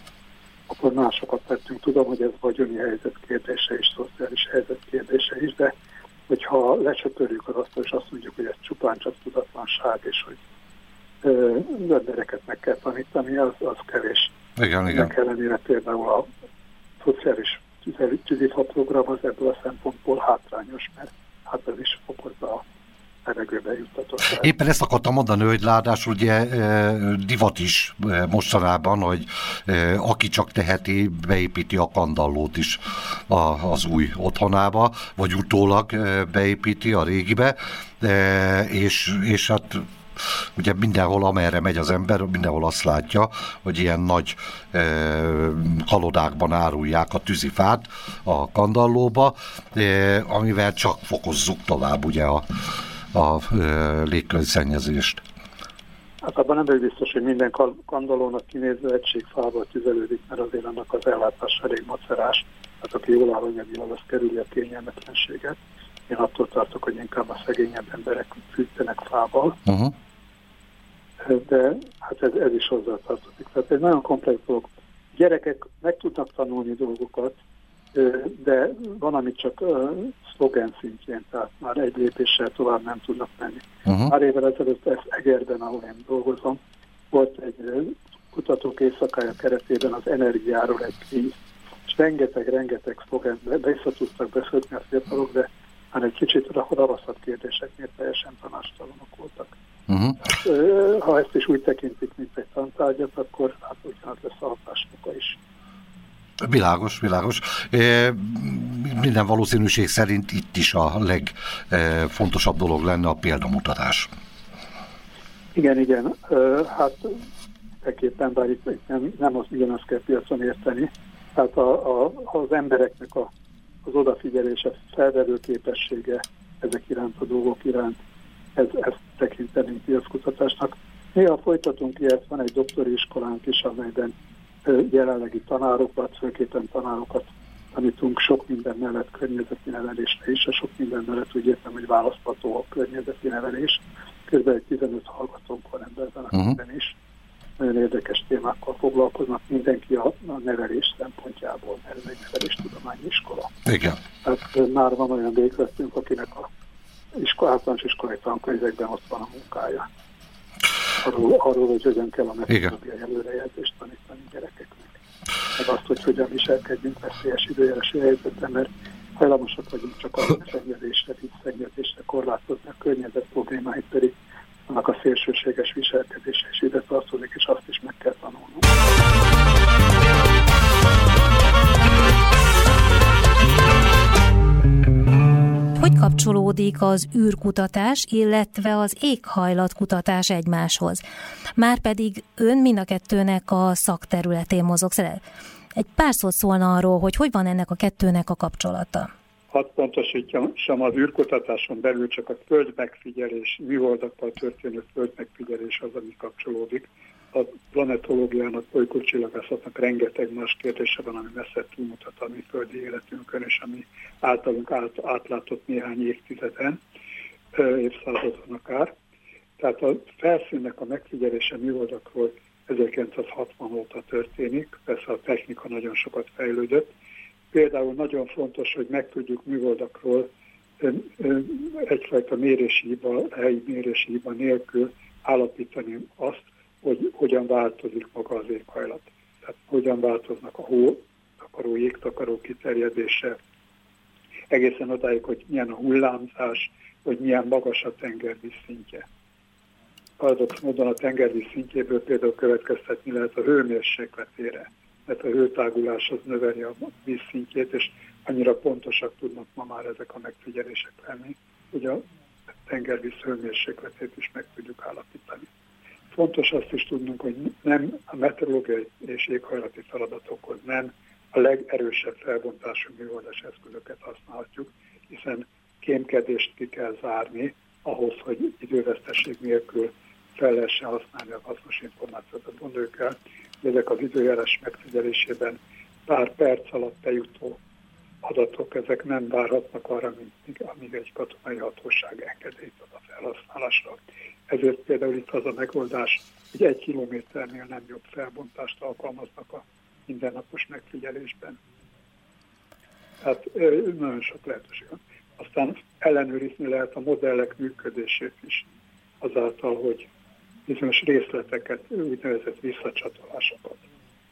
C: akkor másokat tettünk. Tudom, hogy ez vagyoni helyzet kérdése és szociális helyzet kérdése is, de hogyha lecsöpörjük az asztal, és azt mondjuk, hogy ez csupán csak tudatlanság, és hogy embereket meg kell tanítani, az, az kevés.
F: Igen, igen. Ennek
C: ellenére például a szociális tűzifa program az ebből a szempontból hátrányos, mert hát ez is fokozza a levegőbe juttatott.
F: Éppen ezt akartam mondani, hogy ráadásul ugye e, divat is e, mostanában, hogy e, aki csak teheti, beépíti a kandallót is az új otthonába, vagy utólag beépíti a régibe, és, és hát ugye mindenhol, amerre megy az ember, mindenhol azt látja, hogy ilyen nagy e, kalodákban árulják a tűzifát a kandallóba, e, amivel csak fokozzuk tovább ugye a, a légkörszennyezést.
C: Hát abban nem vagyok biztos, hogy minden kandalónak kinéző egység fával tüzelődik, mert azért annak az ellátás elég macerás. Hát aki jól áll anyagilag, az kerüli a kényelmetlenséget. Én attól tartok, hogy inkább a szegényebb emberek fűtenek fával. Uh-huh de hát ez, ez is hozzátartozik. Tehát ez nagyon komplex dolog. Gyerekek meg tudnak tanulni dolgokat, de van, amit csak szlogen szintjén, tehát már egy lépéssel tovább nem tudnak menni. Uh-huh. Pár évvel ezelőtt ez Egerben, ahol én dolgozom, volt egy kutatók éjszakája keretében az energiáról egy kvíz, és rengeteg-rengeteg szlogen vissza tudtak beszélni a fiatalok, de már egy kicsit ravaszabb kérdéseknél teljesen tanástalanok voltak. Uh-huh. Ha ezt is úgy tekintik, mint egy tantárgyat, akkor hát ugyanaz lesz a hatásfoka is.
F: Világos, világos. Minden valószínűség szerint itt is a legfontosabb dolog lenne a példamutatás.
C: Igen, igen. Hát tekképpen, bár itt nem, nem az ugyanazt kell piacon érteni. Tehát a, a, az embereknek a, az odafigyelése, felvevő képessége ezek iránt, a dolgok iránt, ez, ezt tekintenünk piackutatásnak. Néha folytatunk ilyet, van egy doktori iskolánk is, amelyben jelenlegi tanárokat, főképpen tanárokat tanítunk sok minden mellett környezeti nevelésre is, a sok minden mellett úgy értem, hogy választható a környezeti nevelés. Közben egy 15 hallgatónk van ebben a uh-huh. is. Nagyon érdekes témákkal foglalkoznak mindenki a, a nevelés szempontjából, mert ez egy neveléstudományi iskola.
F: Igen.
C: Tehát már van olyan végzettünk, akinek a általános iskolai tankönyvekben ott van a munkája. Arról, arról hogy hogyan kell a metodológiai előrejelzést tanítani gyerekeknek. Meg azt, hogy hogyan viselkedjünk veszélyes időjárási helyzetben, mert hajlamosak vagyunk csak a szennyezésre, vízszennyezésre korlátozni a környezet problémáit, pedig annak a szélsőséges viselkedése is ide tartozik, és azt is meg kell tanulnunk.
G: Hogy kapcsolódik az űrkutatás, illetve az éghajlatkutatás egymáshoz? Márpedig ön mind a kettőnek a szakterületén mozog. Egy pár szót szólna arról, hogy hogy van ennek a kettőnek a kapcsolata.
C: Hadd pontosítsam, az űrkutatáson belül csak a földmegfigyelés, műholdakkal történő földmegfigyelés az, ami kapcsolódik. A planetológiának, bolygócsillagászatnak rengeteg más kérdése van, ami messze túlmutat a mi földi életünkön, és ami általunk át, átlátott néhány évtizeden, évszázadon akár. Tehát a felszínnek a megfigyelése műholdakról 1960 óta történik, persze a technika nagyon sokat fejlődött. Például nagyon fontos, hogy meg tudjuk műholdakról egyfajta mérési hiba, helyi mérési hiba nélkül állapítani azt, hogy hogyan változik maga az éghajlat. Tehát hogyan változnak a hó, takaró, jégtakaró kiterjedése, egészen odáig, hogy milyen a hullámzás, hogy milyen magas a tengervíz szintje paradox módon a tengervíz szintjéből például következtetni lehet a hőmérsékletére, mert a hőtágulás az növeli a víz szintjét, és annyira pontosak tudnak ma már ezek a megfigyelések lenni, hogy a tengervíz hőmérsékletét is meg tudjuk állapítani. Fontos azt is tudnunk, hogy nem a meteorológiai és éghajlati feladatokhoz nem a legerősebb felbontású műholdas eszközöket használhatjuk, hiszen kémkedést ki kell zárni ahhoz, hogy idővesztesség nélkül fel lehessen használni a hasznos információt. Gondoljuk el, hogy ezek az időjárás megfigyelésében pár perc alatt bejutó adatok, ezek nem várhatnak arra, mint amíg egy katonai hatóság engedélyt ad a felhasználásra. Ezért például itt az a megoldás, hogy egy kilométernél nem jobb felbontást alkalmaznak a mindennapos megfigyelésben. Tehát nagyon sok lehetőség van. Aztán ellenőrizni lehet a modellek működését is azáltal, hogy bizonyos részleteket, úgynevezett visszacsatolásokat.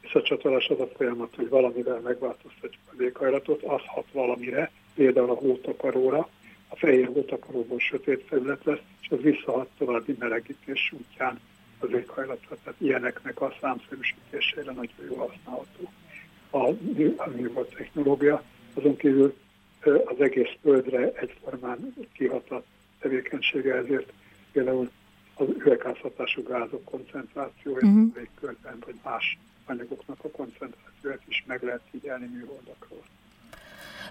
C: Visszacsatolás az a folyamat, hogy valamivel megváltoztatjuk az éghajlatot, az hat valamire, például a hótakaróra, a fehér hótakaróból sötét felület lesz, és az visszahat további melegítés útján az éghajlatra. Tehát ilyeneknek a számszerűsítésére nagyon jól használható a, a műhold technológia. Azon kívül az egész földre egyformán kihatott tevékenysége, ezért például az üvegházhatású gázok koncentrációja uh-huh. Mhm. légkörben, vagy más anyagoknak a koncentrációját is meg lehet figyelni műholdakról.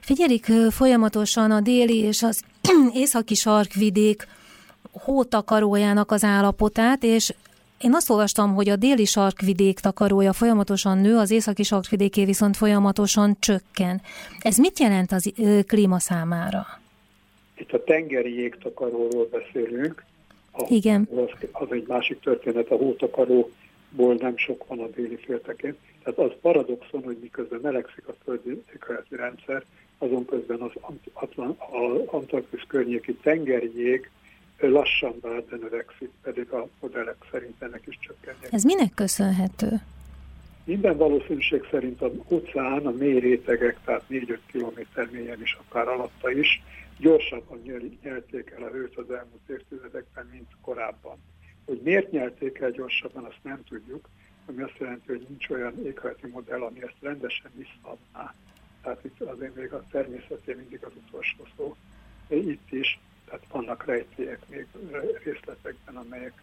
G: Figyelik folyamatosan a déli és az <clears throat> északi sarkvidék hótakarójának az állapotát, és én azt olvastam, hogy a déli sarkvidék takarója folyamatosan nő, az északi sarkvidéké viszont folyamatosan csökken. Ez mit jelent az klíma számára?
C: Itt a tengeri jégtakaróról beszélünk, a,
G: Igen.
C: Az, az egy másik történet, a hótakaróból nem sok van a déli féltekén. Tehát az paradoxon, hogy miközben melegszik a földi éghajlati rendszer, azon közben az Antarktisz környéki tengeri jég lassan vált, de növekszik, pedig a modellek szerint ennek is csökkenni.
G: Ez minek köszönhető?
C: Minden valószínűség szerint az óceán, a mély rétegek, tehát 4-5 kilométer mélyen is, akár alatta is, gyorsabban nyelték el a hőt az elmúlt évtizedekben, mint korábban. Hogy miért nyelték el gyorsabban, azt nem tudjuk, ami azt jelenti, hogy nincs olyan éghajlati modell, ami ezt rendesen visszaadná. Tehát itt azért még a természeté mindig az utolsó szó. Itt is, tehát vannak rejtélyek még részletekben, amelyek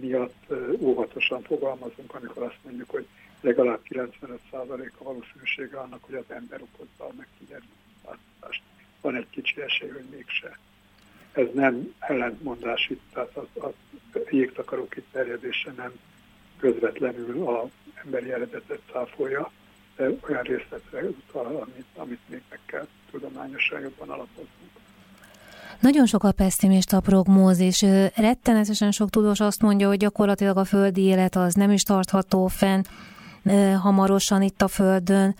C: miatt óvatosan fogalmazunk, amikor azt mondjuk, hogy legalább 95% a valószínűsége annak, hogy az ember okozza a megfigyelő van egy kicsi esély, hogy mégse. Ez nem ellentmondás itt, tehát az, a jégtakaró kiterjedése nem közvetlenül az emberi eredetet száfolja, olyan részletre utal, amit, amit még meg kell tudományosan jobban alapoznunk.
G: Nagyon sok a pessimista prognóz, és rettenetesen sok tudós azt mondja, hogy gyakorlatilag a földi élet az nem is tartható fenn hamarosan itt a Földön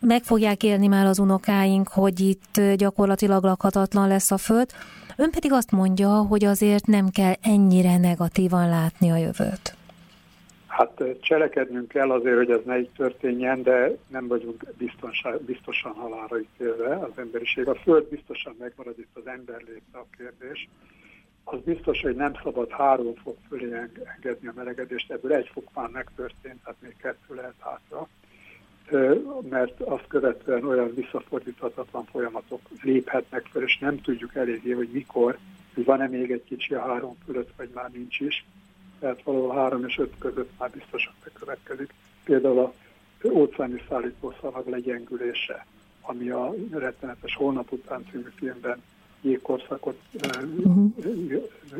G: meg fogják élni már az unokáink, hogy itt gyakorlatilag lakhatatlan lesz a föld. Ön pedig azt mondja, hogy azért nem kell ennyire negatívan látni a jövőt.
C: Hát cselekednünk kell azért, hogy ez ne így történjen, de nem vagyunk biztosan halára ítélve az emberiség. A Föld biztosan megmarad, itt az ember lépte a kérdés. Az biztos, hogy nem szabad három fok fölé engedni a melegedést, ebből egy fok már megtörtént, tehát még kettő lehet hátra mert azt követően olyan visszafordíthatatlan folyamatok léphetnek fel, és nem tudjuk eléggé, hogy mikor, hogy van-e még egy kicsi a három fölött, vagy már nincs is. Tehát valahol három és öt között már biztosan bekövetkezik. Például a óceáni szállítószalag legyengülése, ami a rettenetes Holnap után című filmben jégkorszakot uh-huh.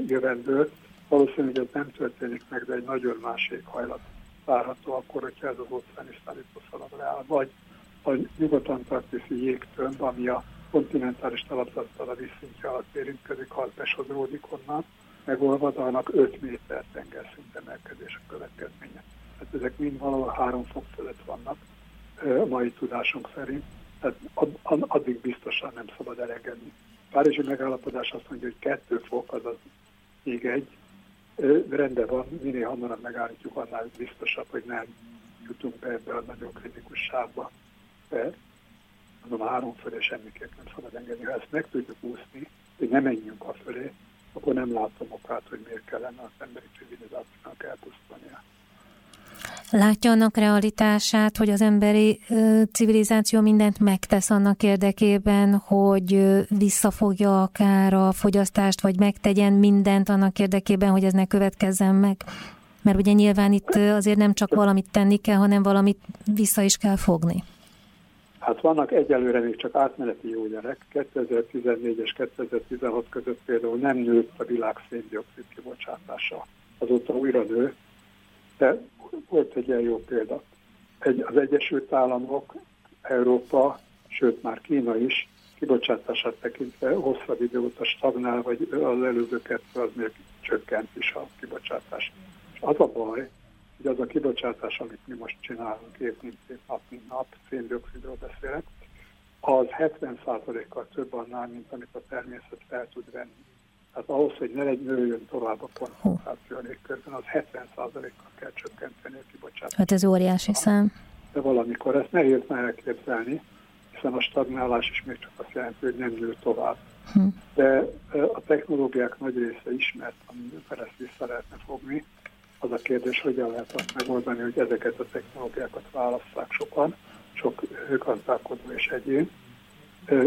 C: jövendő. Valószínűleg ez nem történik meg, de egy nagyon más éghajlat várható akkor, hogyha ez az óceáni szállítószalag leáll, vagy a nyugat-antarktiszi jégtömb, ami a kontinentális talapzattal a vízszintje alatt érintkezik, ha besodródik onnan, megolvad, annak 5 méter tengerszint emelkedés a következménye. Hát ezek mind valahol 3 fok fölött vannak a mai tudásunk szerint, tehát addig biztosan nem szabad elengedni. Párizsi megállapodás azt mondja, hogy 2 fok, azaz még egy, rendben van, minél hamarabb megállítjuk, annál biztosabb, hogy nem jutunk be ebbe a nagyon kritikus sávba. De mondom, a három fölé semmiképp nem szabad engedni. Ha ezt meg tudjuk úszni, hogy nem menjünk a fölé, akkor nem látom okát, hogy miért kellene az emberi civilizációnak elpusztulnia.
G: Látja annak realitását, hogy az emberi civilizáció mindent megtesz annak érdekében, hogy ö, visszafogja akár a fogyasztást, vagy megtegyen mindent annak érdekében, hogy ez ne következzen meg? Mert ugye nyilván itt azért nem csak valamit tenni kell, hanem valamit vissza is kell fogni.
C: Hát vannak egyelőre még csak átmeneti jó gyerek. 2014 és 2016 között például nem nőtt a világ széndiokszid kibocsátása. Azóta újra nő, de volt egy ilyen jó példa. Egy, az Egyesült Államok, Európa, sőt már Kína is kibocsátását tekintve hosszabb idő óta stagnál, vagy az előző kettő az még csökkent is a kibocsátás. És az a baj, hogy az a kibocsátás, amit mi most csinálunk év mint év, nap mint nap, széndiokszidról beszélek, az 70%-kal több annál, mint amit a természet fel tud venni. Tehát ahhoz, hogy ne egy nőjön tovább a koncentráció légkörben, az 70%-kal kell csökkenteni a kibocsátást.
G: Hát ez óriási szám.
C: De valamikor ezt nehéz már elképzelni, hiszen a stagnálás is még csak azt jelenti, hogy nem nő tovább. Hm. De a technológiák nagy része ismert, amivel ezt vissza lehetne fogni. Az a kérdés, hogyan lehet azt megoldani, hogy ezeket a technológiákat válasszák sokan, sok gazdálkodó és egyén,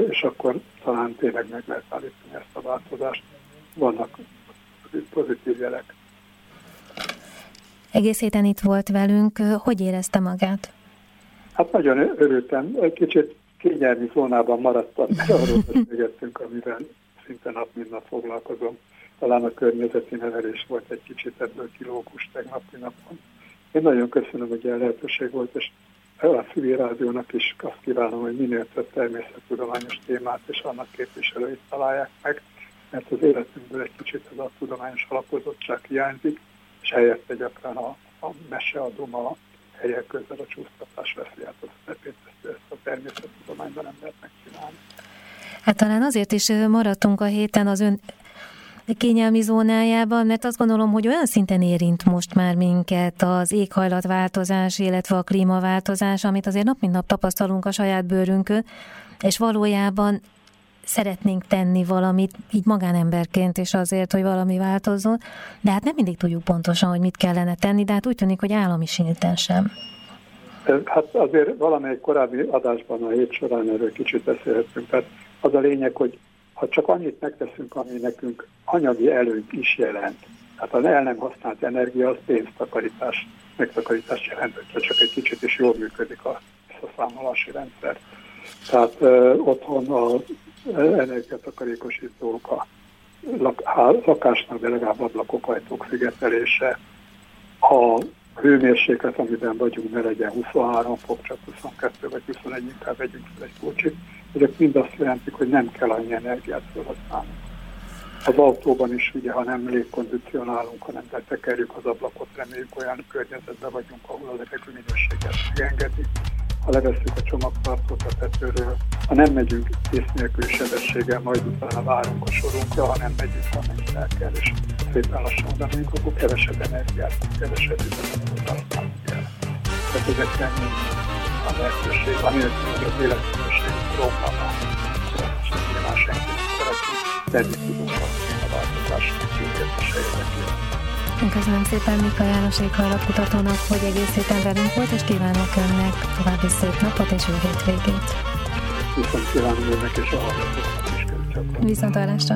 C: és akkor talán tényleg meg lehet állítani ezt a változást vannak pozitív jelek.
G: Egész héten itt volt velünk, hogy érezte magát?
C: Hát nagyon örültem, egy kicsit kényelmi zónában maradtam, mert arról beszélgettünk, amivel szinte nap mint nap foglalkozom. Talán a környezeti nevelés volt egy kicsit ebből kilógus tegnapi napon. Én nagyon köszönöm, hogy ilyen lehetőség volt, és a Füvi Rádiónak is azt kívánom, hogy minél több természettudományos témát és annak képviselőit találják meg mert az életünkből egy kicsit ez a tudományos alapozottság hiányzik, és helyette gyakran a, a meseadom a helyek közel a csúsztatás veszi át az szerepét, ezt, ezt a természettudományban nem lehet megcsinálni.
G: Hát talán azért is maradtunk a héten az ön kényelmi zónájában, mert azt gondolom, hogy olyan szinten érint most már minket az éghajlatváltozás, illetve a klímaváltozás, amit azért nap mint nap tapasztalunk a saját bőrünkön, és valójában szeretnénk tenni valamit, így magánemberként, és azért, hogy valami változzon, de hát nem mindig tudjuk pontosan, hogy mit kellene tenni, de hát úgy tűnik, hogy állami szinten sem.
C: Hát azért valamelyik korábbi adásban a hét során erről kicsit beszélhetünk. Tehát az a lényeg, hogy ha csak annyit megteszünk, ami nekünk anyagi előnyt is jelent, tehát az el nem használt energia, az pénztakarítás, megtakarítás jelent, hogyha csak egy kicsit is jól működik a visszaszámolási rendszer. Tehát ö, otthon a energiatakarékosítók, a lakásnak, de legalább ablakok, ajtók szigetelése, a hőmérséklet, amiben vagyunk, ne legyen 23 fok, csak 22 vagy 21, inkább vegyünk fel egy kocsit. Ezek mind azt jelentik, hogy nem kell annyi energiát felhasználni. Az autóban is, ugye, ha nem légkondicionálunk, hanem betekerjük az ablakot, reméljük olyan környezetben vagyunk, ahol a levegő minőséget megengedi, ha levesszük a csomagtartót a tetőről, ha nem megyünk ész nélkül sebességgel, majd utána várunk a sorunkra, ha nem megyünk, amennyit el kell, és szépen lassan oda megyünk, akkor kevesebb energiát, kevesebb üzenetet használni kell. Tehát ezeknek a lehetőség, anélkül, hogy az életminőség romlana, és nyilván senki nem szeretünk, tenni tudunk a változás érdekében.
G: Köszönöm szépen Mika János éghajlatkutatónak, hogy egész héten velünk volt, és kívánok önnek további szép napot és jó hétvégét.
C: Viszont kívánom önnek és a hallgatóknak is.
G: Viszont hallásra.